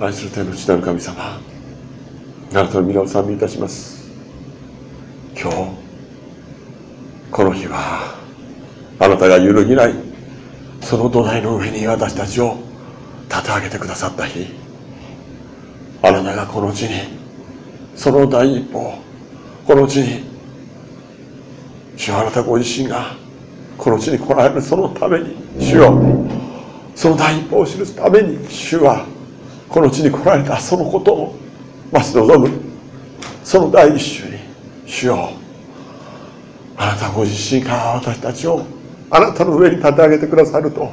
愛する天の父なる神様あなたの皆を賛美いたします。今日この日はあなたが揺るぎないその土台の上に私たちを立て上げてくださった日。あなたがこの地にその第一歩をこの地に主あなたご自身がこの地に来られるそのために主よその第一歩を記すために主はこの地に来られたそのことを待ち望む。その第一種に主よあなたご自身から私たちをあなたの上に立て上げてくださると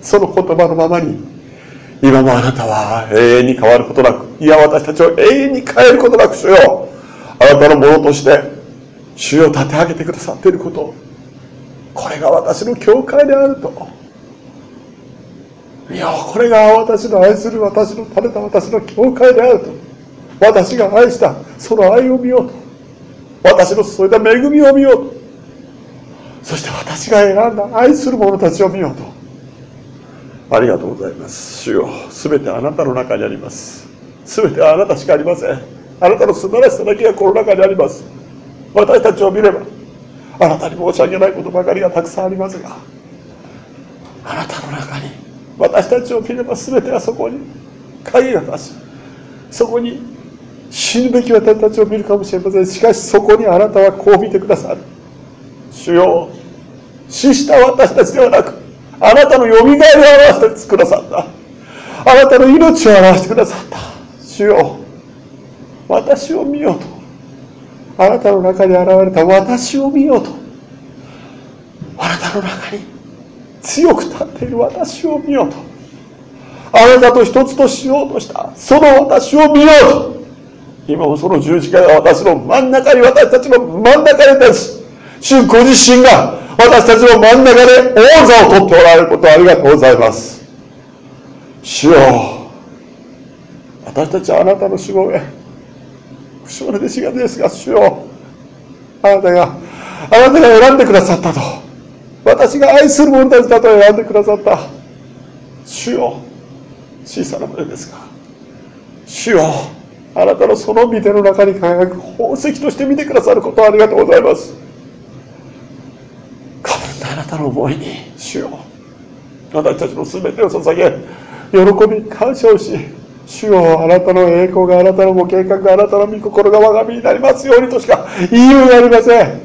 その言葉のままに今もあなたは永遠に変わることなくいや私たちを永遠に変えることなく主よあなたのものとして主を立て上げてくださっていることこれが私の教会であると。いやこれが私の愛する私の垂れた私の教会であると。私が愛したその愛を見ようと。私の注いだ恵みを見ようと。そして私が選んだ愛する者たちを見ようと。ありがとうございます。主よ全てあなたの中にあります。全てはあなたしかありません。あなたの素晴らしさだけがこの中にあります。私たちを見ればあなたに申し訳ないことばかりがたくさんありますがあなたの中に私たちを見れば全てはそこに鍵が出し。そこに死ぬべき私たちを見るかもしれません。しかしそこにあなたはこう見てくださる。主よ死した私たちではなくあなたのよみがえりを表してくださった。あなたの命を表してくださった。主よ私を見ようと。あなたの中に現れた私を見ようと。あなたの中に強く立っている私を見ようと。あなたと一つとしようとした。その私を見ようと。今もその十字架が私の真ん中に私たちの真ん中に立ち主ご自身が私たちの真ん中で王座を取っておられることありがとうございます。主よ私たちはあなたの守護へ不祥の弟子がですが主よあなたがあなたが選んでくださったと。私が愛する者たちだと選んでくださった。主よ小さな胸ですが主よあなたのその御手の中に輝く宝石として見てくださることをありがとうございます。かぶったあなたの思いに。主よ私たちの全てを捧げ喜び感謝をし主よあなたの栄光があなたのご計画があなたの御心が我が身になりますようにとしか言いようがありません。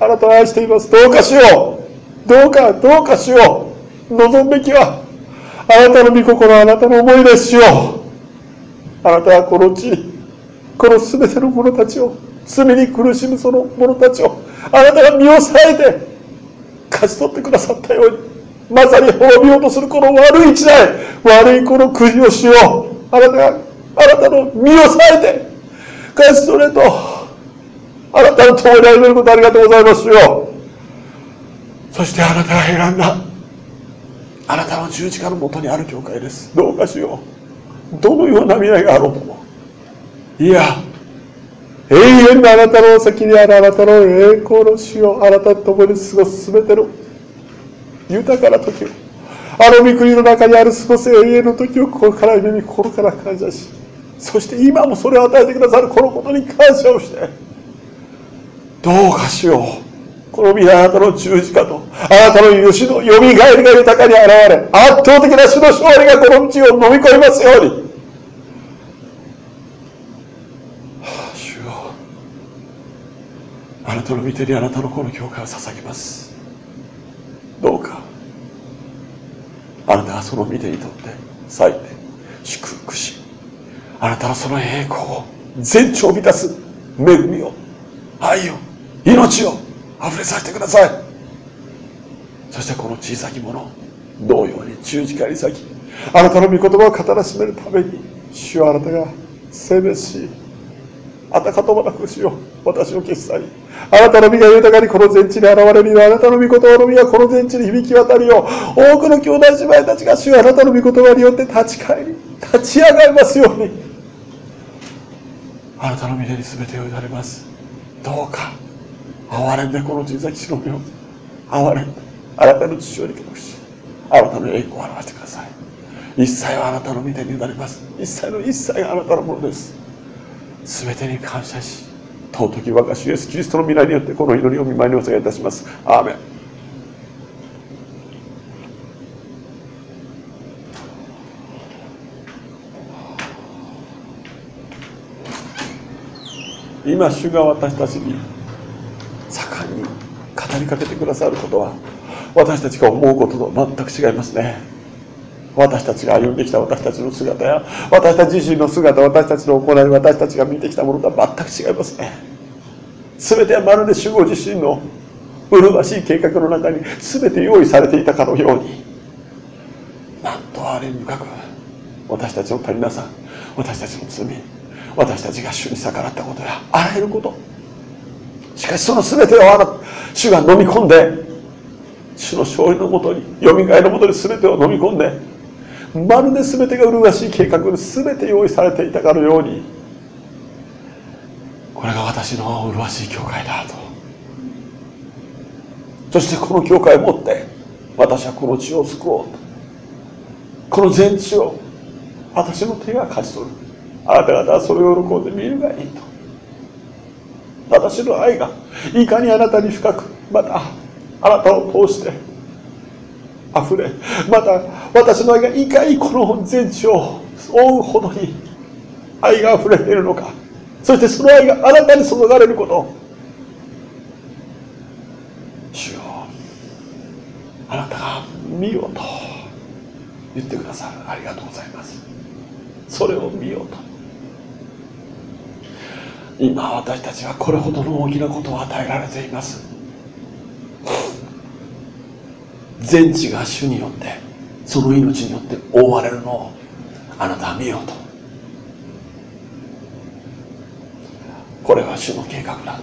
あなたを愛しています。どうかしよ。うどうかどうかしよう。望むべきはあなたの御心あなたの思いですしよ。うあなたはこの地この全ての者たちを罪に苦しむその者たちをあなたが身を抑えて勝ち取ってくださったようにまさに滅びようとするこの悪い時代悪いこの国をしよう。あなたがあなたの身を抑えて勝ち取れとあなたの共に歩めることありがとうございますよ。そしてあなたが選んだ。あなたの十字架のもとにある教会です。どうかしよう。どのような未来があろうとも。いや永遠のあなたの先にあるあなたの栄光の死をあなたと共に過ごす全ての豊かな時をあの御国の中にある過ごす永遠の時を心から夢見心から感謝しそして今もそれを与えてくださるこのことに感謝をしてどうかしよう。この皆あなたの十字架とあなたの主のよみがえりが豊かに現れ圧倒的な主の勝利がこの道を飲み込みますように。主よ。あなたの御手にあなたのこの教会を捧げます。どうかあなたはその御手にとって咲いて祝福しあなたのその栄光を全長を満たす恵みを愛を命を溢れさせてください。そしてこの小さきもの同様に十字架に咲きあなたの御言葉を語らしめるために主はあなたが性別しあたかともなくしよう。私の決済あなたの身が豊かにこの全地に現れるようあなたの御言葉の身がこの全地に響き渡るよう多くの兄弟姉妹たちが主よあなたの御言葉によって立ち返り立ち上がりますように。あなたの御手に全てを委ねます。どうか憐れんでこの小さきしの目を憐れんであなたの父親に記録しあなたの栄光を表してください。一切はあなたの御手に委ねます。一切の一切があなたのものです。全てに感謝し尊き我が主イエスキリストの皆によってこの祈りを見舞いにお捧げいたします。アーメン。今主が私たちにりかけてくださることは私たちが思うことと全く違いますね。私たちが歩んできた私たちの姿や私たち自身の姿私たちの行い私たちが見てきたものとは全く違いますね。全てはまるで主語自身の麗しい計画の中に全て用意されていたかのようになんとあれに深く私たちの足りなさ私たちの罪私たちが主に逆らったことやあらゆること。しかしその全てをあな主が飲み込んで主の勝利のもとによみがえのもとに全てを飲み込んでまるで全てが麗しい計画で全て用意されていたかのようにこれが私の麗しい教会だと。そしてこの教会を持って私はこの地を救おうと。この全地を私の手が勝ち取る。あなた方はそれを喜んで見るがいいと。私の愛がいかにあなたに深くまたあなたを通して溢れまた私の愛がいかにこの全地を覆うほどに愛が溢れているのかそしてその愛があなたに注がれること主よあなたが見ようと言ってくださる。ありがとうございます。それを見ようと。今私たちはこれほどの大きなことを与えられています。全地が主によってその命によって覆われるのをあなたは見ようと。これは主の計画だ。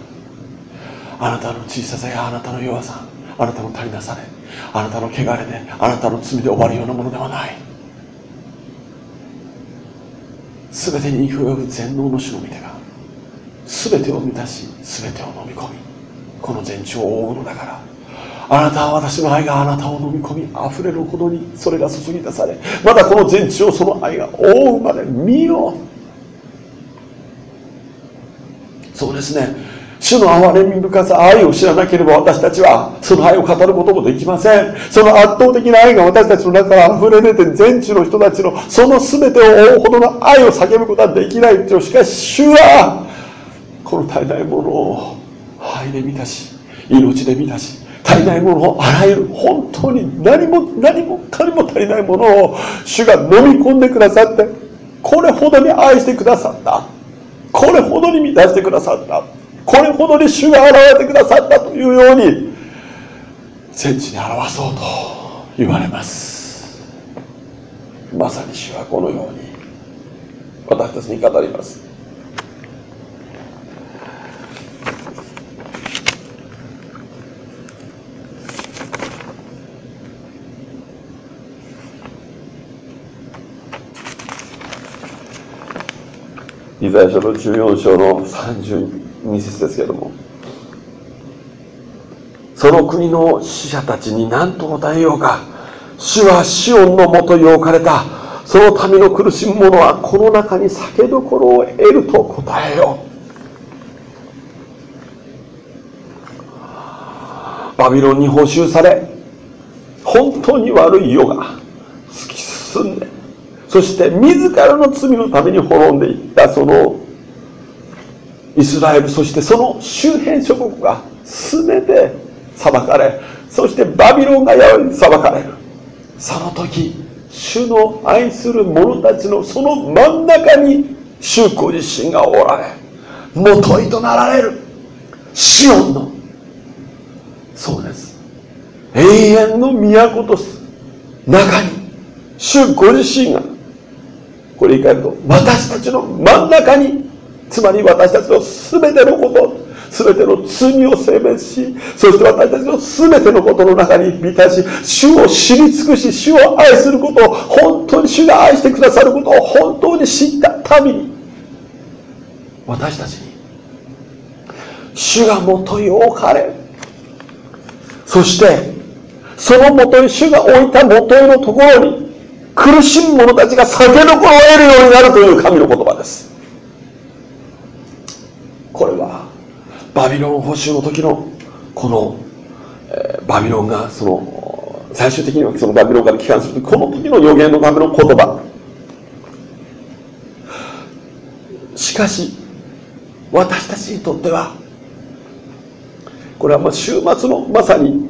あなたの小ささやあなたの弱さあなたの足りなさであなたの汚れであなたの罪で終わるようなものではない。全てに勢いよく全能の主の御手が全てを満たし全てを飲み込みこの全地を覆うのだからあなたは私の愛があなたを飲み込み溢れるほどにそれが注ぎ出されまたこの全地をその愛が覆うまで見よそうですね。主の憐れみ深さ愛を知らなければ私たちはその愛を語ることもできません。その圧倒的な愛が私たちの中から溢れ出て全地の人たちのその全てを覆うほどの愛を叫ぶことはできない。としかし主はこの足りないものを愛で満たし命で満たし足りないものをあらゆる本当に何も何もかにも足りないものを主が飲み込んでくださってこれほどに愛してくださったこれほどに満たしてくださったこれほどに主が現れてくださったというように全地に表そうと言われます。まさに主はこのように私たちに語ります。イザヤ書の14章の32節ですけれども。その国の死者たちに何と答えようか。主はシオンのもとに置かれた。その民の苦しむ者はこの中に酒どころを得ると答えよう。バビロンに補修され。本当に悪い世が突き進んで。そして自らの罪のために滅んでいったそのイスラエルそしてその周辺諸国が全て裁かれそしてバビロンがやに裁かれる。その時主の愛する者たちのその真ん中に主ご自身がおられ元いとなられる。シオンの。そうです。永遠の都とす。中に主ご自身がこれ言い換えると私たちの真ん中につまり私たちの全てのこと全ての罪を性別しそして私たちの全てのことの中に満たし主を知り尽くし主を愛することを本当に主が愛してくださることを本当に知った民に私たちに主がもとに置かれそしてそのもとに主が置いたもとのところに苦しむ者たちが酒どころを得るようになるという神の言葉です。これはバビロン捕囚の時のこの、えー、バビロンがその最終的にはそのバビロンから帰還するこの時の予言のための言葉。しかし私たちにとってはこれはまあ週末のまさに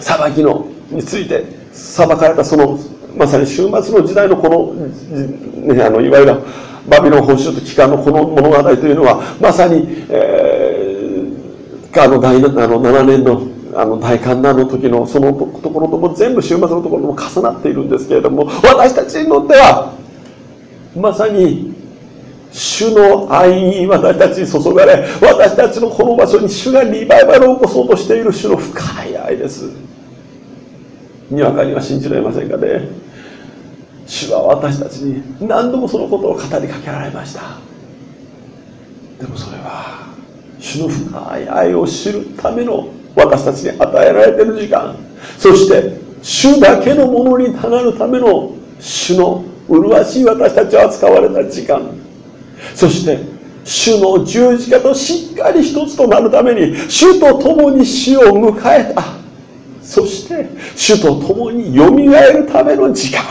裁きのについて裁かれたそのまさに週末の時代のこの,、ね、あのいわゆるバビロン本州と帰還のこの物語というのはまさに、えー、あの大あの7年のあの大観覧の時のそのところとも全部週末のところとも重なっているんですけれども私たちにとってはまさに主の愛に私たちに注がれ私たちのこの場所に主がリバイバルを起こそうとしている主の深い愛ですにわかには信じられませんがね。主は私たちに何度もそのことを語りかけられました。でもそれは主の深い愛を知るための私たちに与えられている時間。そして主だけのものにたなるための主の麗しい私たちを扱われた時間。そして主の十字架としっかり一つとなるために主と共に死を迎えた。そして主と共によみがえるための時間。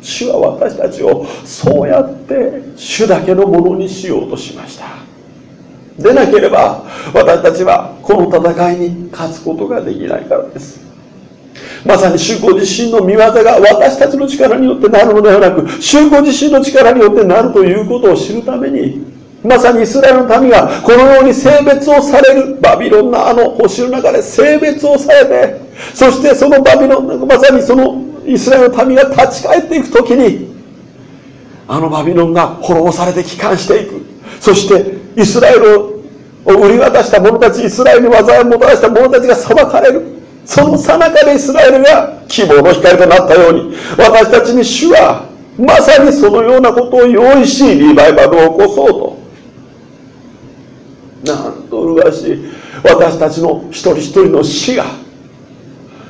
主は私たちをそうやって主だけのものにしようとしました。でなければ私たちはこの戦いに勝つことができないからです。まさに主ご自身の見業が私たちの力によってなるのではなく主ご自身の力によってなるということを知るためにまさにイスラエルの民がこのように性別をされるバビロンのあの星の中で性別をされてそしてそのバビロンまさにそのイスラエルの民が立ち返っていく時にあのバビロンが滅ぼされて帰還していく。そしてイスラエルを売り渡した者たちイスラエルに災いをもたらした者たちが裁かれる。その最中でイスラエルが希望の光となったように私たちに主はまさにそのようなことを用意しリバイバルを起こそうと。なんと麗しい。私たちの一人一人の死が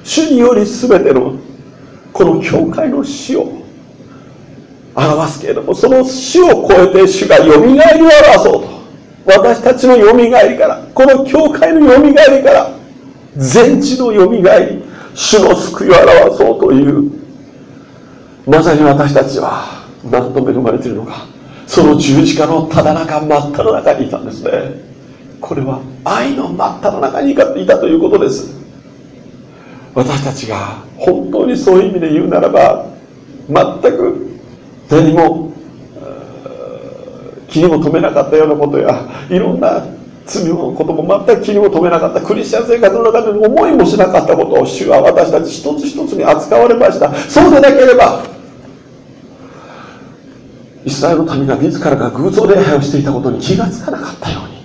主により全てのこの教会の死を表すけれどもその死を超えて主がよみがえりを表そうと。私たちのよみがえりからこの教会のよみがえりから全地のよみがえり主の救いを表そうというまさに私たちは何と恵まれているのか。その十字架のただ中真っ只中にいたんですね。これは愛の真っ只中にいたということです。私たちが本当にそういう意味で言うならば全く何も気にも留めなかったようなことやいろんな罪のことも全く気にも留めなかったクリスチャン生活の中で思いもしなかったことを主は私たち一つ一つに扱われました。そうでなければイスラエルの民が自らが偶像礼拝をしていたことに気がつかなかったように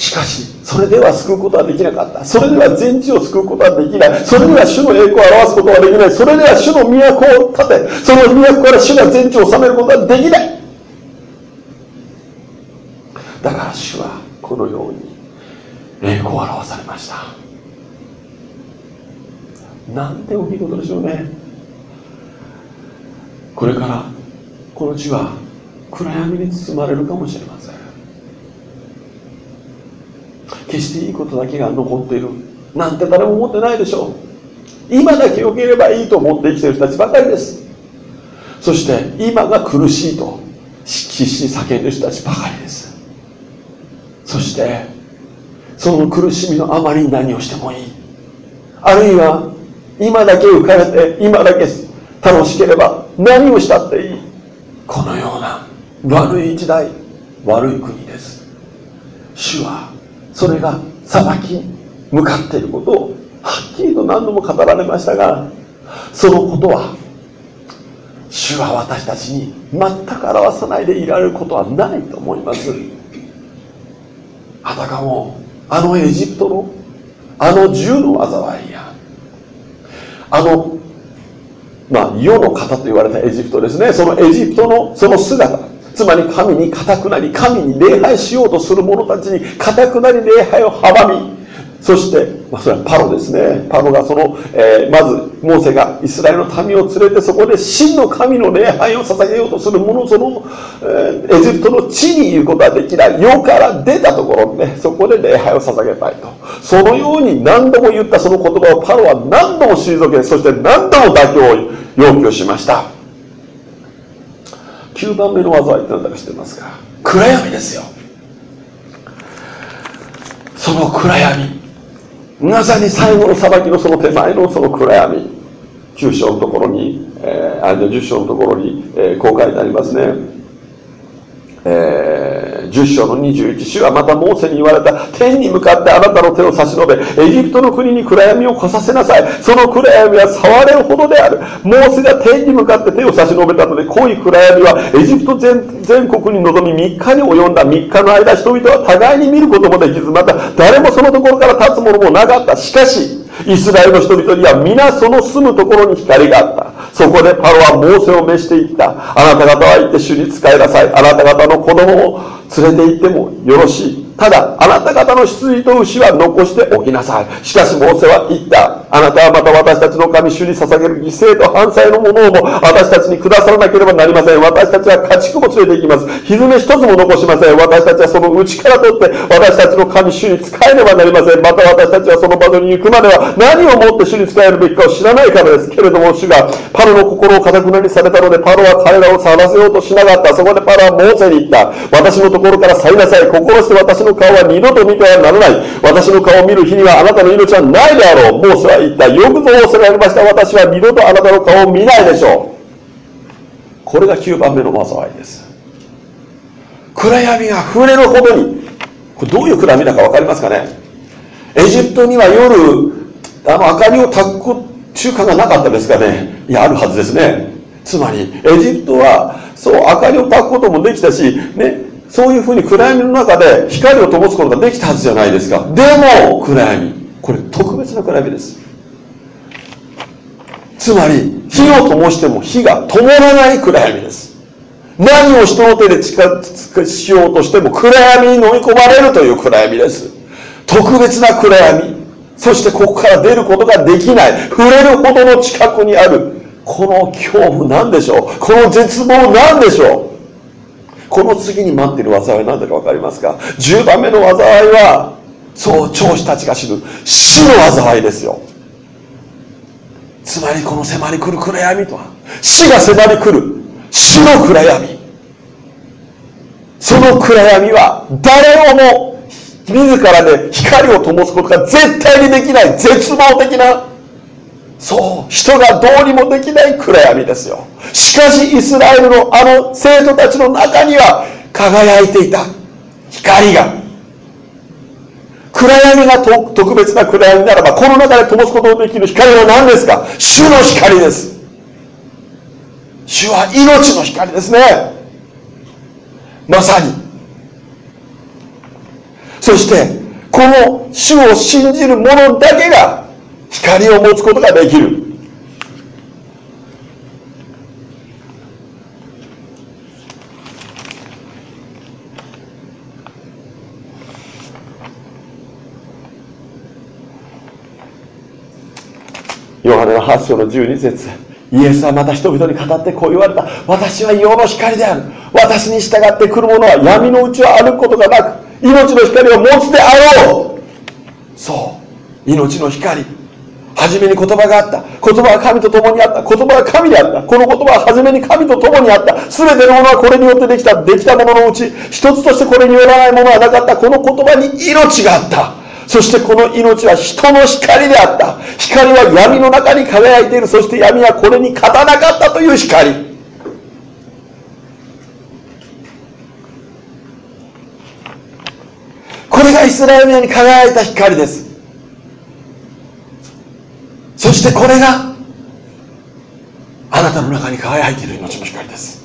しかしそれでは救うことはできなかった。それでは全地を救うことはできない。それでは主の栄光を表すことはできない。それでは主の都を建て。その都から主が全地を治めることはできない。だから主はこのように栄光を表されました。なんてお見事でしょうね。これからこの地は暗闇に包まれるかもしれません。決していいことだけが残っている。なんて誰も思ってないでしょう。今だけ良ければいいと思って生きている人たちばかりです。そして今が苦しいと必死に叫んでる人たちばかりです。そしてその苦しみのあまりに何をしてもいい。あるいは今だけ浮かれて今だけ楽しければ何をしたっていい。このような悪い時代悪い国です。主はそれが裁き向かっていることをはっきりと何度も語られましたがそのことは主は私たちに全く表さないでいられることはないと思います。あたかもあのエジプトのあの銃の災いやあのまあ世の方と言われたエジプトですね。そのエジプトのその姿。つまり神に固くなり神に礼拝しようとする者たちに固くなり礼拝を阻みそして、まあ、それはパロですね。パロがその、えー、まず、モーセがイスラエルの民を連れてそこで真の神の礼拝を捧げようとする者、その、えー、エジプトの地にいることはできない。世から出たところね、そこで礼拝を捧げたいと。そのように何度も言ったその言葉をパロは何度も退け、そして何度も妥協を要求しました。9番目の技はって何だか知ってますか暗闇ですよ。その暗闇。まさに最後の裁きのその手前のその暗闇9章のところに、えー、あ10章のところに、えー、こう書いてありますね、えー、10章の21週はまたモーセに言われた。天に向かってあなたの手を差し伸べエジプトの国に暗闇を来させなさい。その暗闇は触れるほどである。モーセが天に向かって手を差し伸べたので濃い暗闇はエジプト全全国に臨み3日に及んだ。3日の間人々は互いに見ることもできずまた誰もそのところから立つものもなかった。しかしイスラエルの人々には皆その住むところに光があった。そこでパロはモーセを召していった。あなた方は行って主に仕えなさい。あなた方の子供を連れて行ってもよろしい。ただあなた方の羊と牛は残しておきなさい。しかしモーセは言った。あなたはまた私たちの神主に捧げる犠牲と反対のものをも私たちに下さらなければなりません。私たちは家畜も連れて行きます。ひずめ一つも残しません。私たちはその内から取って私たちの神主に仕えねばなりません。また私たちはその場所に行くまでは何をもって主に仕えるべきかを知らないからですけれども主がパロの心をかたくなにされたのでパロは彼らを去らせようとしなかった。そこでパロはモーセに言った。私のところから去りなさい。心して私の顔は二度と見てはならない。私の顔を見る日にはあなたの命はないであろう。モーセは言ったよくぞ仰せられました。私は二度とあなたの顔を見ないでしょう。これが9番目の災いです。暗闇が触れるほどにこれどういう暗闇だか分かりますかね？エジプトには夜あの明かりを焚く習慣がなかったですかね？いやあるはずですね。つまりエジプトはそう明かりを焚くこともできたしねそういうふうに暗闇の中で光を灯すことができたはずじゃないですか。でも暗闇。これ特別な暗闇です。つまり火を灯しても火が灯らない暗闇です。何を人の手で近づしようとしても暗闇に飲み込まれるという暗闇です。特別な暗闇。そしてここから出ることができない。触れるほどの近くにある。この恐怖なんでしょう。この絶望なんでしょう。この次に待っている災い何だか分かりますか？10番目の災いはそう長子たちが死ぬ。死の災いですよ。つまりこの迫り来る暗闇とは死が迫り来る死の暗闇。その暗闇は誰をも自らで光を灯すことが絶対にできない絶望的なそう人がどうにもできない暗闇ですよ。しかしイスラエルのあの生徒たちの中には輝いていた。光が暗闇が特別な暗闇ならばこの中で灯すことのできる光は何ですか？主の光です。主は命の光ですね。まさに。そしてこの主を信じる者だけが光を持つことができる。8章の12節。イエスはまた人々に語ってこう言われた。私は世の光である。私に従って来る者は闇のうちを歩くことがなく命の光を持つであろう。そう。命の光。初めに言葉があった。言葉は神と共にあった。言葉は神であった。この言葉は初めに神と共にあった。全てのものはこれによってできた。できたもののうち一つとしてこれによらないものはなかった。この言葉に命があった。そしてこの命は人の光であった。光は闇の中に輝いている。そして闇はこれに勝たなかったという光。これがイスラエルに輝いた光です。そしてこれがあなたの中に輝いている命の光です。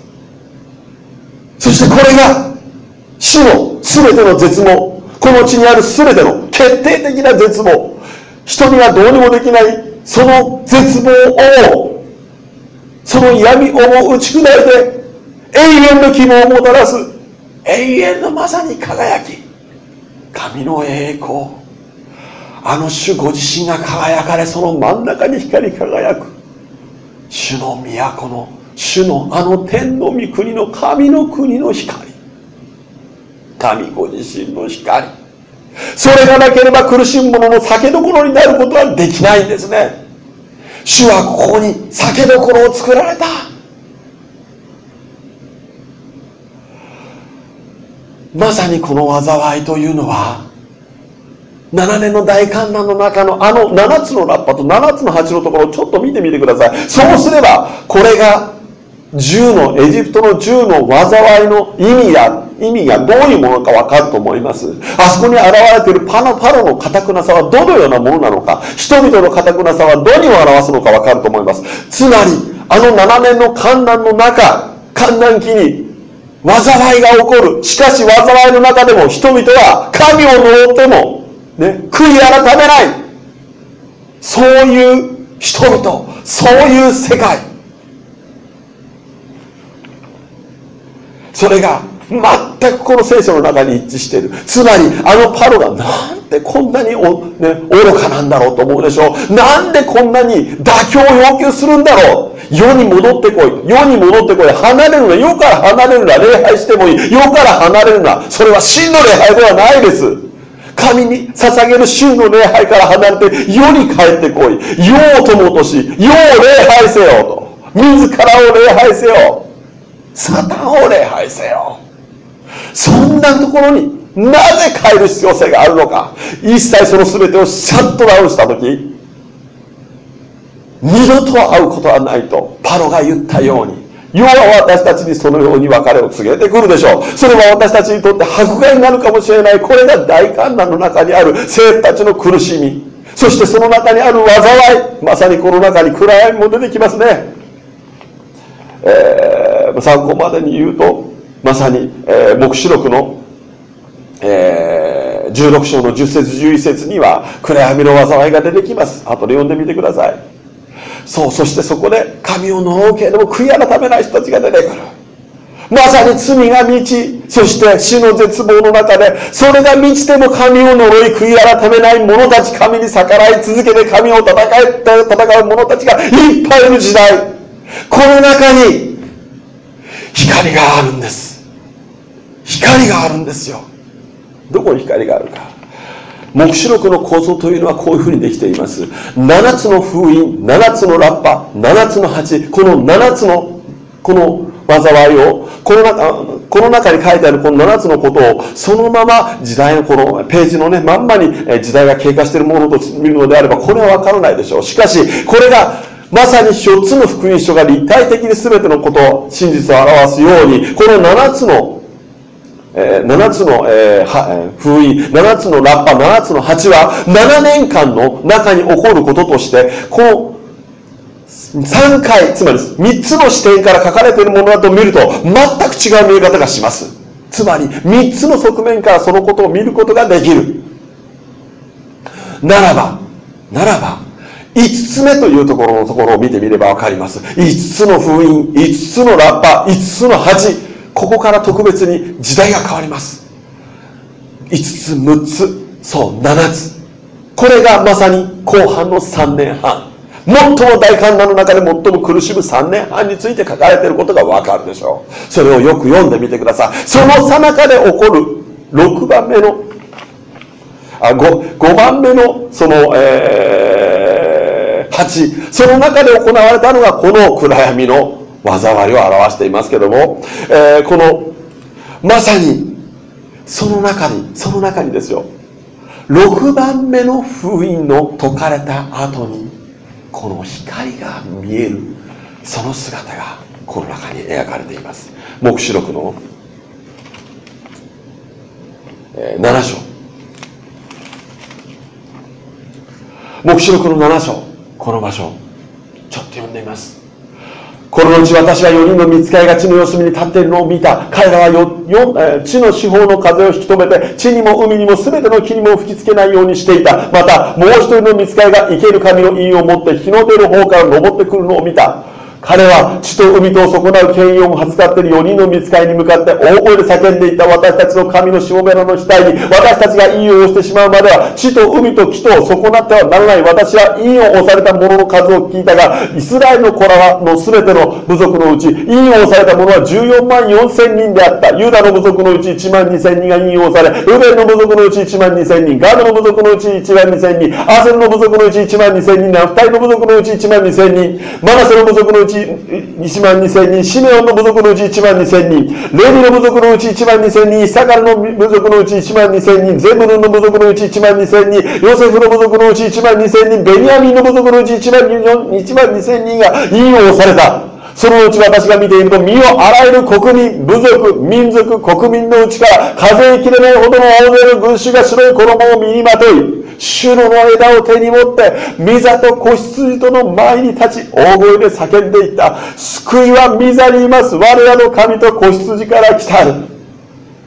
そしてこれが死の全ての絶望。この地にある全ての決定的な絶望。人にはどうにもできないその絶望をその闇をも打ち砕いて永遠の希望をもたらす永遠のまさに輝き。神の栄光。あの主ご自身が輝かれその真ん中に光り輝く。主の都の主のあの天の御国の神の国の光。神ご自身の光。それがなければ苦しむ者の酒どころになることはできないんですね。主はここに酒どころを作られた。まさにこの災いというのは7年の大観覧の中のあの7つのラッパと7つの鉢のところをちょっと見てみてください。そうすればこれが銃のエジプトの銃の災いの意味や意味がどういうものか分かると思います。あそこに現れているパノパロの堅くなさはどのようなものなのか人々の堅くなさはどにを表すのか分かると思います。つまりあの7年の観覧の中観覧期に災いが起こる。しかし災いの中でも人々は神を呪ってもね、悔い改めない。そういう人々そういう世界。それが全くこの聖書の中に一致している。つまりあのパロがなんでこんなにお、ね、愚かなんだろうと思うでしょう。なんでこんなに妥協を要求するんだろう。世に戻ってこい。世に戻ってこい。離れるな。世から離れるな。礼拝してもいい。世から離れるな。それは真の礼拝ではないです。神に捧げる週の礼拝から離れて世に帰ってこい。世を友とし世を礼拝せよと。自らを礼拝せよ。サタンを礼拝せよ。そんなところになぜ変える必要性があるのか。一切その全てをシャットダウンした時二度と会うことはないとパロが言ったように世は私たちにそのように別れを告げてくるでしょう。それは私たちにとって迫害になるかもしれない。これが大観覧の中にある。生徒たちの苦しみ。そしてその中にある災い。まさにこの中に暗闇も出てきますね、えー、参考までに言うとまさに、えー、黙示録の、えー、16章の10節11節には暗闇の災いが出てきます。後で読んでみてください。そうそしてそこで神を呪うけれども悔い改めない人たちが出てくる。まさに罪が満ちそして死の絶望の中でそれが満ちても神を呪い悔い改めない者たち神に逆らい続けて神を戦い戦う者たちがいっぱいいる時代。この中に光があるんです。光があるんですよ。どこに光があるか。黙示録の構造というのはこういうふうにできています。7つの封印7つのラッパ7つの鉢この7つのこの災いをこの中この中に書いてあるこの7つのことをそのまま時代のこのページのねまんまに時代が経過しているものと見るのであればこれは分からないでしょう。しかしこれがまさに4つの福音書が立体的に全てのこと真実を表すようにこの7つのえー、7つの、えー、封印、7つのラッパ、7つの鉢は、7年間の中に起こることとして、この3回、つまり3つの視点から書かれているものだと見ると、全く違う見え方がします。つまり、3つの側面からそのことを見ることができる。ならば、ならば、5つ目というところのところを見てみればわかります。5つの封印、5つのラッパ、5つの鉢、ここから特別に時代が変わります。5つ6つそう7つ。これがまさに後半の3年半。最も大観覧の中で最も苦しむ3年半について書かれていることがわかるでしょう。それをよく読んでみてください。その最中で起こる6番目のあ 5, 5番目のその、えー、8その中で行われたのがこの暗闇の災いを表していますけども、えー、このまさにその中にその中にですよ。6番目の封印の解かれた後にこの光が見える。その姿がこの中に描かれています。黙示録の、7章。黙示録の7章。この場所ちょっと読んでみます。このうち私は4人の見つかりが地の四隅に立っているのを見た。彼らはよよ地の四方の風を引き止めて地にも海にも全ての木にも吹きつけないようにしていた。またもう一人の見つかりが生ける神の印を持って日の出の方から登ってくるのを見た。彼は地と海とを損なう権威を授かっている4人の見つかりに向かって大声で叫んでいた私たちの神のしもべらの額に私たちが陰を押してしまうまでは地と海と木とを損なってはならない私は陰を押された者の数を聞いたがイスラエルの子らの全ての部族のうち陰を押された者は14万4千人であった。ユダの部族のうち1万2千人が陰を押されルベンの部族のうち1万2千人ガードの部族のうち1万2千人アーセルの部族のうち1万2千人ナフタイの部族のうち1万2千人マナセの部族のうち1万2000人、シメオンの部族のうち1万2000人、レビの部族のうち1万2000人、イサカルの部族のうち1万2000人、ゼブルの部族のうち1万2000人、ヨセフの部族のうち1万2000人、ベニヤミンの部族のうち1万 ,1 万2000人が引用された。そのうち私が見ていると、身をあらゆる国民、部族、民族、国民のうちから、数えきれないほどの大勢の群衆が白い衣を身にまとい、主の枝を手に持って、御座と子羊との前に立ち、大声で叫んでいった。救いは御座にいます。我らの神と子羊から来たる。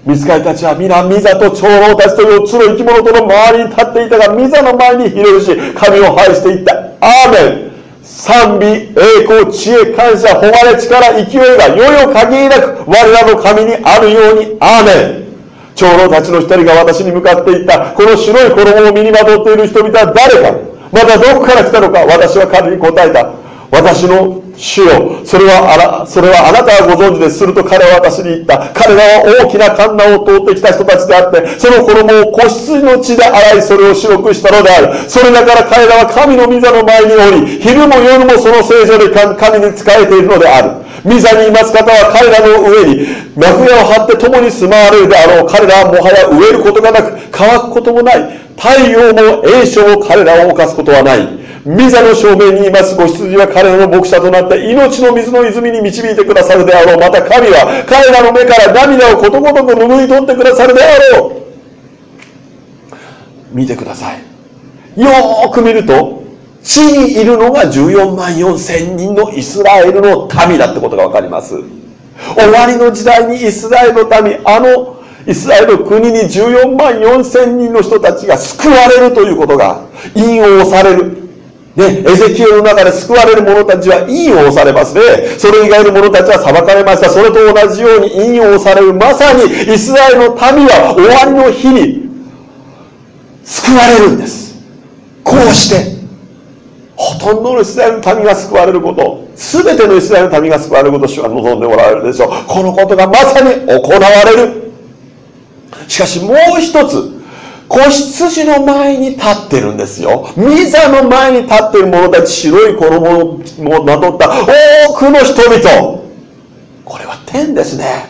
見つかりたちは皆、御座と長老たちと4つの生き物との周りに立っていたが、御座の前にひれ伏し、神を拝していった。アーメン賛美、栄光、知恵、感謝、誉れ、力、勢いが、よよ限りなく、我らの神にあるように、アーメン長老たちの一人が私に向かっていった。この白い衣を身にまとっている人々は誰かまたどこから来たのか私は彼に答えた。私の主よ、それはあら、それはあなたはご存知です。すると彼は私に言った。彼らは大きな観難を通ってきた人たちであって、その衣を子羊の血で洗い、それを白くしたのである。それだから彼らは神の御座の前におり、昼も夜もその聖女で神に仕えているのである。御座にいます方は彼らの上に幕屋を張って共に住まわれるであろう彼らはもはや飢えることがなく乾くこともない太陽も栄翔も彼らを犯すことはない御座の正面にいます。子羊は彼らの牧者となって命の水の泉に導いてくださるであろう。また神は彼らの目から涙をことごとく拭い取ってくださるであろう。見てください。よーく見ると地にいるのが14万4千人のイスラエルの民だってことが分かります。終わりの時代にイスラエルの民あのイスラエル国に14万4千人の人たちが救われるということが引用される。ね、エゼキエルの中で救われる者たちは引用されますね。それ以外の者たちは裁かれました。それと同じように引用される。まさにイスラエルの民は終わりの日に救われるんです。こうしてほとんどのイスラエルの民が救われること、すべてのイスラエルの民が救われることを主は望んでおられるでしょう。このことがまさに行われる。しかしもう一つ、子羊の前に立ってるんですよ。ミザの前に立ってる者たち、白い衣をまとった多くの人々。これは天ですね。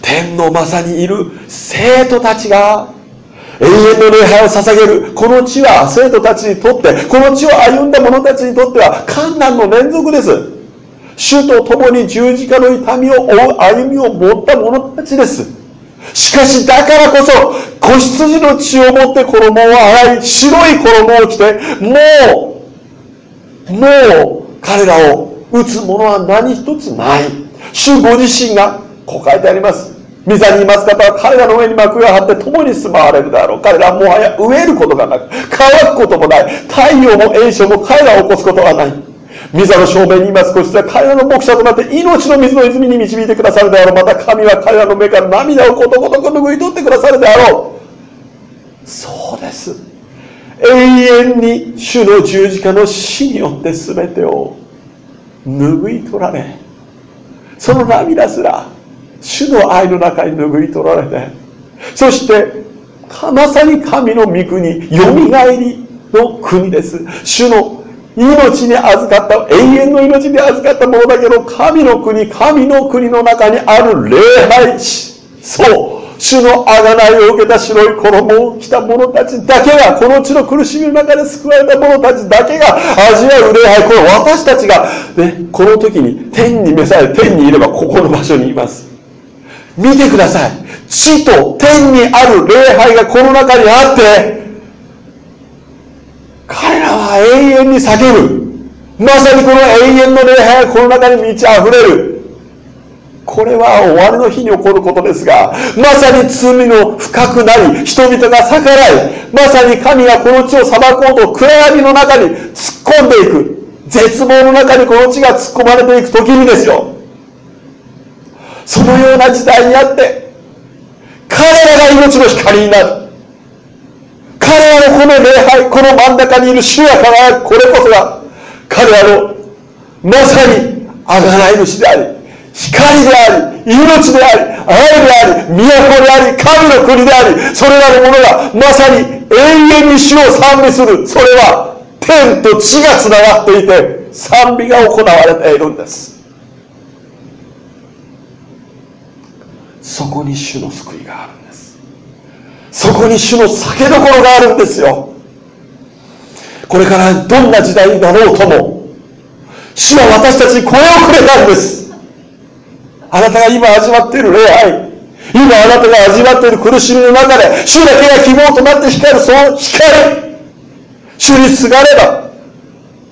天のまさにいる生徒たちが永遠の礼拝を捧げる。この地は生徒たちにとって、この地を歩んだ者たちにとっては、観難の連続です。主と共に十字架の痛みを負う歩みを持った者たちです。しかし、だからこそ、子羊の血を持って衣を洗い、白い衣を着て、もう、もう、彼らを打つ者は何一つない。主ご自身が、こう書いてあります。御座にいます方は彼らの上に幕を張って共に住まわれるであろう。彼らはもはや飢えることがなく、乾くこともない。太陽も炎症も彼らを起こすことはない。御座の正面にいます子羊は彼らの牧者となって命の水の泉に導いてくださるであろう。また神は彼らの目から涙をことごとく拭い取ってくださるであろう。そうです。永遠に主の十字架の死によって全てを拭い取られ、その涙すら主の愛の中に拭い取られてそしてまさに神の御国よみがえりの国です主の命に預かった永遠の命に預かったものだけど神の国神の国の中にある礼拝地。そう。主の贖いを受けた白い衣を着た者たちだけがこの地の苦しみの中で救われた者たちだけが味わう礼拝。これ私たちが、ね、この時に天に召され天にいればここの場所にいます。見てください。地と天にある礼拝がこの中にあって彼らは永遠に叫ぶ。まさにこの永遠の礼拝がこの中に満ち溢れる。これは終わりの日に起こることですがまさに罪の深くなり人々が逆らいまさに神がこの地を裁こうと暗闇の中に突っ込んでいく。絶望の中にこの地が突っ込まれていく時にですよ。そのような時代にあって彼らが命の光になる。彼らのこの礼拝この真ん中にいる主や輝くこれこそが彼らのまさに贖い主であり光であり命であり愛であり都であり神の国でありそれらのものがまさに永遠に主を賛美するそれは天と地がつながっていて賛美が行われているんです。そこに主の救いがある。そこに主の酒どころがあるんですよ。これからどんな時代になろうとも主は私たちに声をくれたんです。あなたが今味わっている礼拝今あなたが味わっている苦しみの中で主だけが希望となって光るその光主にすがれば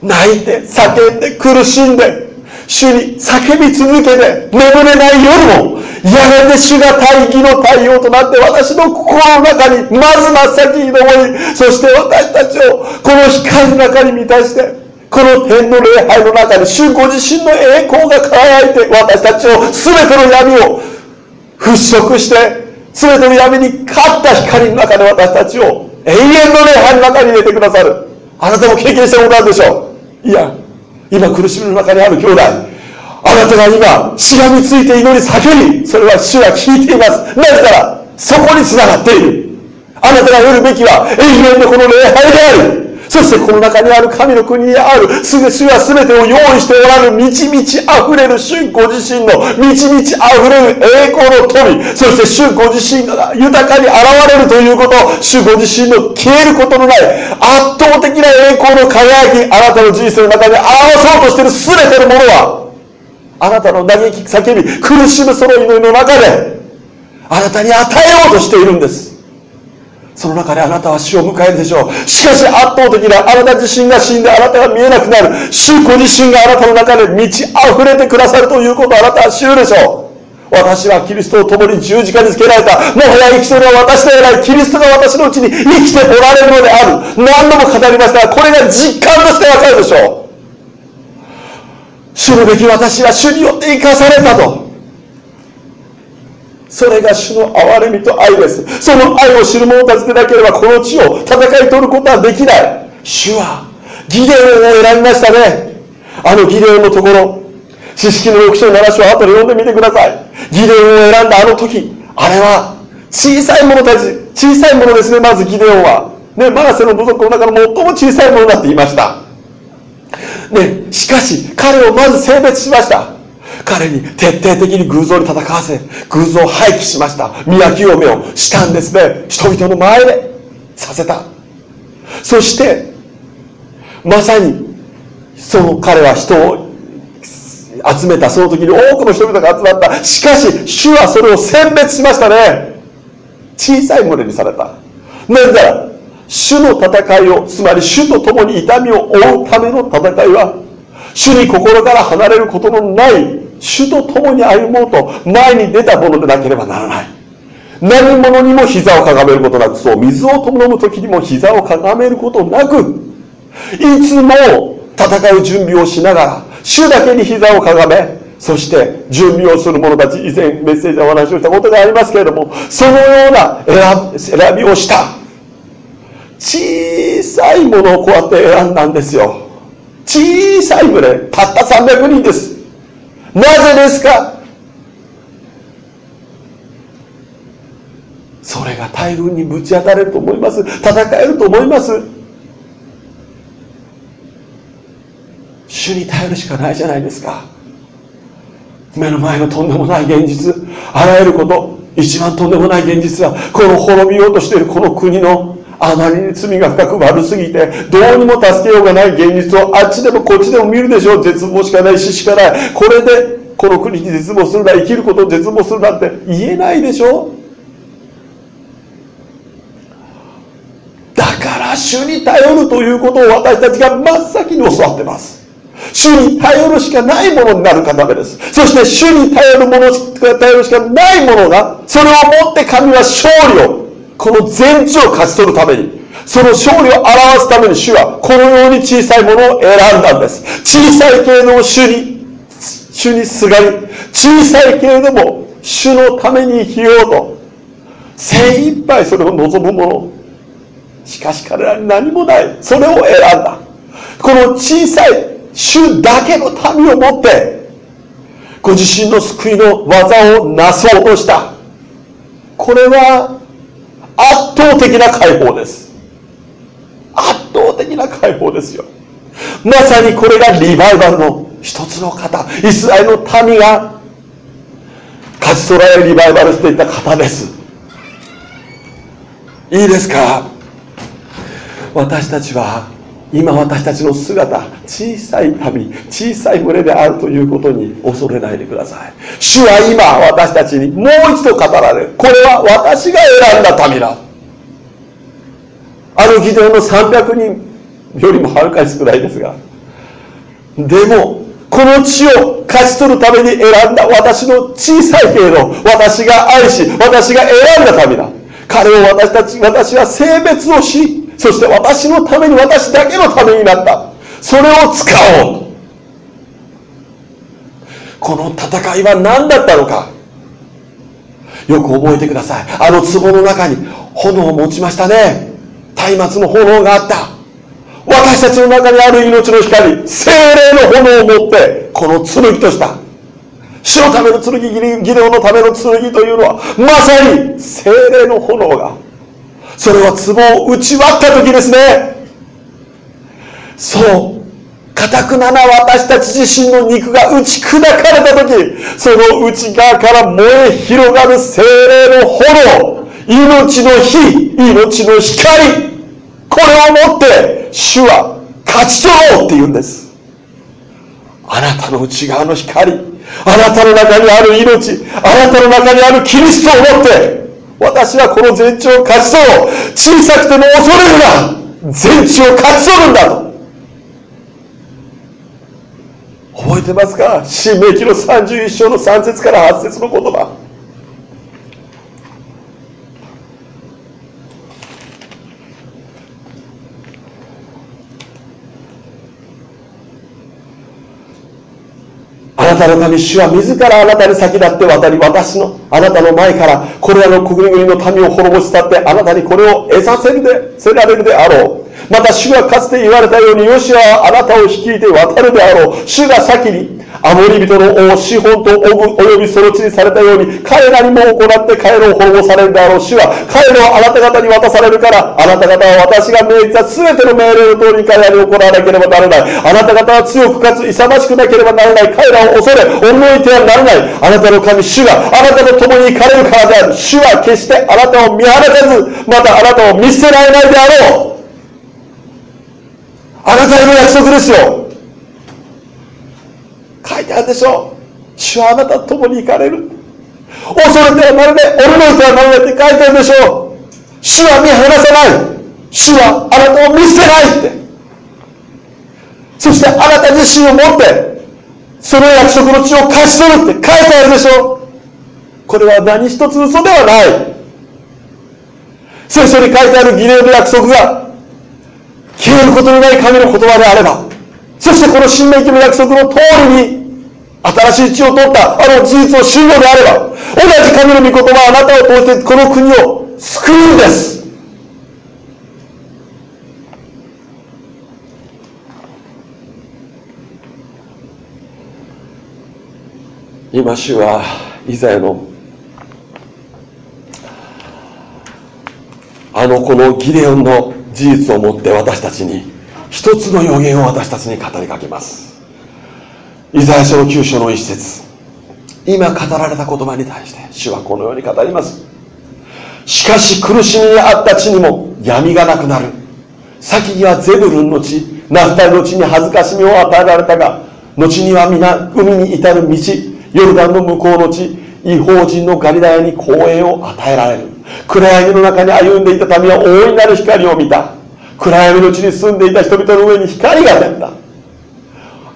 泣いて叫んで苦しんで主に叫び続けて眠れない夜もやがて主が大義の太陽となって私の心の中にまず真っ先に登りそして私たちをこの光の中に満たしてこの天の礼拝の中で主ご自身の栄光が輝いて私たちを全ての闇を払拭して全ての闇に勝った光の中で私たちを永遠の礼拝の中に入れてくださる。あなたも経験したことあるでしょう。いや今苦しみの中にある兄弟。あなたが今しがみついて祈り叫びそれは主は聞いています。なぜならそこにつながっている。あなたが得るべきは永遠のこの礼拝である。そしてこの中にある神の国にあるすぐ主は全てを用意しておられる満ち満ち溢れる主ご自身の満ち満ち溢れる栄光の富。そして主ご自身が豊かに現れるということ主ご自身の消えることのない圧倒的な栄光の輝きあなたの人生の中に合わそうとしている全てのものはあなたの嘆き叫び苦しむその祈りの中であなたに与えようとしているんですその中であなたは死を迎えるでしょう。しかし圧倒的なあなた自身が死んであなたが見えなくなる。主ご自身があなたの中で満ち溢れてくださるということをあなたは知るでしょう。私はキリストと共に十字架につけられた。もはや生きているのは私ではない。キリストが私のうちに生きておられるのである。何度も語りましたが、これが実感としてわかるでしょう。主のべき私は主によって生かされたと。それが主の憐れみと愛です。その愛を知る者たちでなければこの地を戦い取ることはできない。主はギデオンを選びましたね。あのギデオンのところ。知識の6章7章後で読んでみてください。ギデオンを選んだあの時あれは小さい者たち小さい者ですねまずギデオンは。ねマナセの部族の中の最も小さい者だって言いました。ねしかし彼をまず性別しました。彼に徹底的に偶像に戦わせ偶像を廃棄しました。磨きをめをしたんですね。人々の前でさせた。そしてまさにその彼は人を集めた。その時に多くの人々が集まった。しかし主はそれを選別しましたね。小さい群れにされた。なぜなら主の戦いをつまり主と共に痛みを負うための戦いは主に心から離れることのない主と共に歩もうと前に出たものでなければならない。何者にも膝をかがめることなくそう水を飲む時にも膝をかがめることなくいつも戦う準備をしながら主だけに膝をかがめそして準備をする者たち以前メッセージでお話をしたことがありますけれどもそのような選びをした。小さいものをこうやって選んだんですよ。小さい群れ。たった300人です。なぜですか？それが大軍にぶち当たれると思います。戦えると思います。主に頼るしかないじゃないですか。目の前のとんでもない現実。あらゆること。一番とんでもない現実はこの滅びようとしているこの国のあまりに罪が深く悪すぎてどうにも助けようがない現実をあっちでもこっちでも見るでしょう。絶望しかない死しかない。これでこの国に絶望するな生きることを絶望するなんて言えないでしょだから主に頼るということを私たちが真っ先に教わってます。主に頼るしかないものになるためです。そして主に頼るものしか頼るしかないものがそれをもって神は勝利をこの全地を勝ち取るためにその勝利を表すために主はこのように小さいものを選んだんです。小さいけれども主に主にすがり小さいけれども主のために生きようと精一杯それを望むものしかし彼らに何もない。それを選んだ。この小さい主だけの民を持ってご自身の救いの技をなそうとした。これは圧倒的な解放です。圧倒的な解放ですよ。まさにこれがリバイバルの一つの方イスラエルの民が勝ち取られリバイバルしていた方です。いいですか？私たちは今私たちの姿小さい旅小さい群れであるということに恐れないでください。主は今私たちにもう一度語られる。これは私が選んだ民だ。あの議場の300人よりもはるかに少ないですが。でもこの地を勝ち取るために選んだ私の小さいけれど私が愛し私が選んだ民だ。彼を私たち私は性別をしそして私のために私だけのためになった。それを使おう。この戦いは何だったのか。よく覚えてください。あの壺の中に炎を持ちましたね。松明の炎があった。私たちの中にある命の光。精霊の炎を持ってこの剣とした。主のための剣ギデオのための剣というのはまさに精霊の炎が。それは壺を打ち割った時ですね。そう。かたくなな私たち自身の肉が打ち砕かれた時その内側から燃え広がる精霊の炎命の火命の光これをもって主は勝ち取ろうって言うんです。あなたの内側の光あなたの中にある命あなたの中にあるキリストを持って私はこの全地を勝ち取ろう。小さくても恐れるな。全地を勝ち取るんだと。覚えてますか？新明記の31章の3節から8節の言葉。たの神主は自らあなたに先立って渡り私のあなたの前からこれらの国々の民を滅ぼしたってあなたにこれを得させるでせられるであろう。また主がかつて言われたようにヨシアはあなたを率いて渡るであろう。主が先にアモリ人の王資本とおよびその地にされたように彼らにも行って彼らを滅ぼされるであろう主は彼らをあなた方に渡されるからあなた方は私が命じた全ての命令の通りに彼らに行わなければならない。あなた方は強くかつ勇ましくなければならない。彼らを恐れ思いてはならない。あなたの神主があなたと共に行かれるからである。主は決してあなたを見放さずまたあなたを見捨てられないであろう。あなたへの約束ですよ。書いてあるでしょ。う主はあなたと共に行かれる。恐れてはならない。俺の人はならないって書いてあるでしょ。う主は見放さない。主はあなたを見捨てないって。そしてあなた自身を持ってその約束の地を勝ち取るって書いてあるでしょ。うこれは何一つ嘘ではない。聖書に書いてある儀礼の約束が消えることのない神の言葉であればそしてこの新明記の約束の通りに新しい地を取ったあの事実を信用であれば同じ神の御言葉はあなたを通してこの国を救うんです。今主はイザヤのあのこのギデオンの事実をもって私たちに一つの予言を私たちに語りかけます。イザヤ書の9章の一節。今語られた言葉に対して主はこのように語ります。しかし苦しみにあった地にも闇がなくなる。先にはゼブルンの地ナフタリの地に恥ずかしみを与えられたが後には皆海に至る道ヨルダンの向こうの地違法人のガリラヤに光栄を与えられる。暗闇の中に歩んでいた民は大いなる光を見た。暗闇のうちに住んでいた人々の上に光が出た。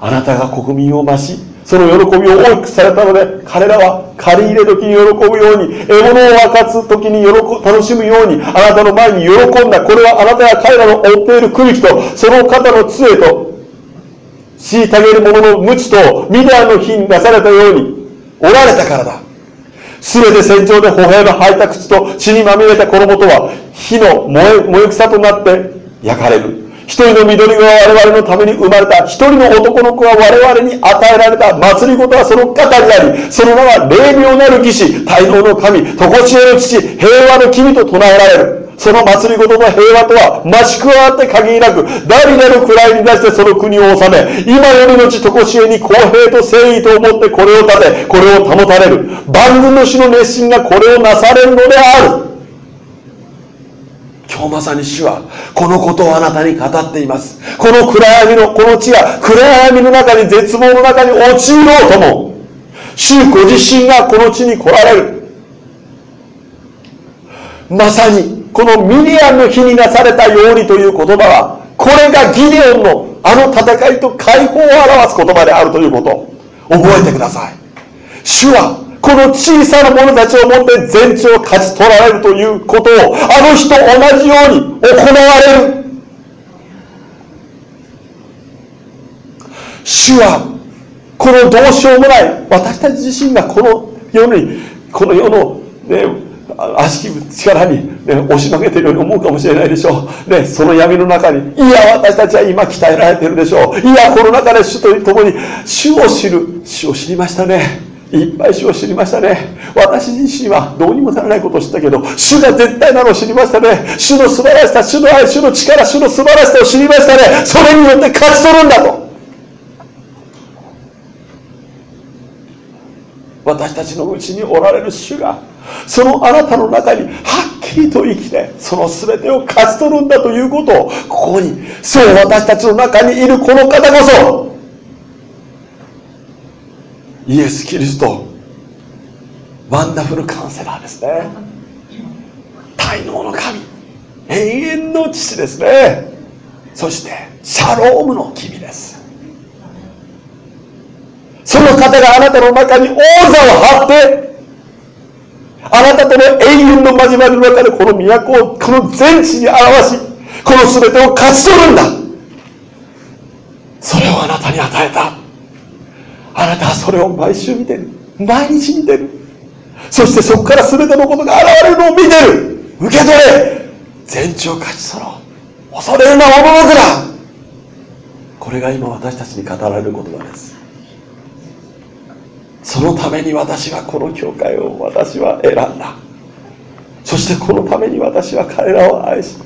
あなたが国民を増しその喜びを大きくされたので、彼らは借り入れ時に喜ぶように、獲物を分かつ時に喜楽しむように、あなたの前に喜んだ。これはあなたや彼らの追っている区域と、その方の杖と、虐げる者のむちとを、ミデアンの日になされたように、折られたからだ。すべて戦場で歩兵の履いた靴と血にまみれた衣とは、火の燃え、燃えくさとなって焼かれる。一人のみどりごが我々のために生まれた。一人の男の子が我々に与えられた。まつりごとはその肩にあり、その名は霊妙なる議士、大能の神、常しえの父、平和の君と唱えられる。そのまつりごとと平和とは、増し加わって限りなく、ダビデの位に座してその国を治め、今よりのち常しえに公平と正義とをもってこれを立て、これを保たれる。万軍の主の熱心がこれをなされるのである。今日まさに主はこのことをあなたに語っています。この暗闇のこの地が暗闇の中に絶望の中に陥ろうとも主ご自身がこの地に来られる。まさにこのミリアンの日になされたようにという言葉はこれがギデオンのあの戦いと解放を表す言葉であるということ。覚えてください。主はこの小さな者たちをもって全地を勝ち取られるということをあの日と同じように行われる。主はこのどうしようもない。私たち自身がこの世にこの世の、ね、悪しき力に、ね、押し曲げているように思うかもしれないでしょう、ね、その闇の中にいや私たちは今鍛えられているでしょう。いやこの中で主と共に主を知る。主を知りましたね。いっぱい主を知りましたね。私自身はどうにもならないことを知ったけど主が絶対なのを知りましたね。主の素晴らしさ主の愛主の力主の素晴らしさを知りましたね。それによって勝ち取るんだと。私たちのうちにおられる主がそのあなたの中にはっきりと生きてその全てを勝ち取るんだということをここにそう私たちの中にいるこの方こそイエス・キリスト。ワンダフルカウンセラーですね。大能の神。永遠の父ですね。そしてシャロームの君です。その方があなたの中に王座を張ってあなたとの永遠の交わりの中でこの都をこの全地に表しこの全てを勝ち取るんだ。それをあなたに与えた。あなたはそれを毎週見てる。毎日見てる。そしてそこから全てのことが現れるのを見てる。受け取れ。全地を勝ち取ろう。恐れるな驚くな。これが今私たちに語られる言葉です。そのために私はこの教会を私は選んだ。そしてこのために私は彼らを愛し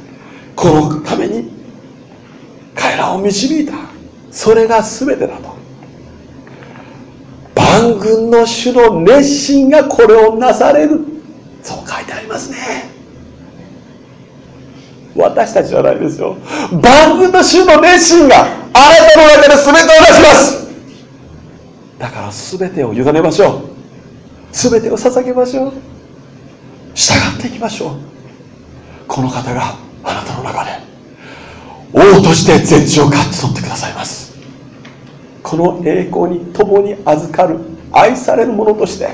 このために彼らを導いた。それが全てだと。軍の主の熱心がこれをなされる。そう書いてありますね。私たちじゃないですよ。万軍の主の熱心があなたの中で全てを出します。だから全てを委ねましょう。全てを捧げましょう。従っていきましょう。この方があなたの中で王として全地を勝ち取ってくださいます。この栄光に共に預かる愛される者として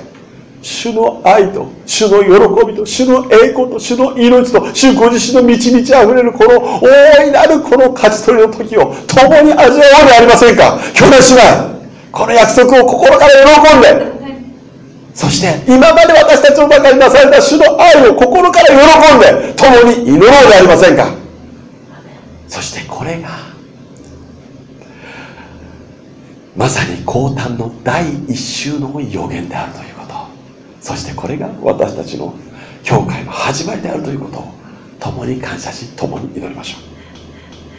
主の愛と主の喜びと主の栄光と主の命と主ご自身の満ち満ち溢れるこの大いなるこの勝ち取りの時を共に味わおうでありませんか。兄弟姉妹この約束を心から喜んで。そして今まで私たちの中になされた主の愛を心から喜んで共に祈ろうでありませんか。そしてこれがまさに降誕の第一週の予言であるということ。そしてこれが私たちの教会の始まりであるということを共に感謝し共に祈りましょう。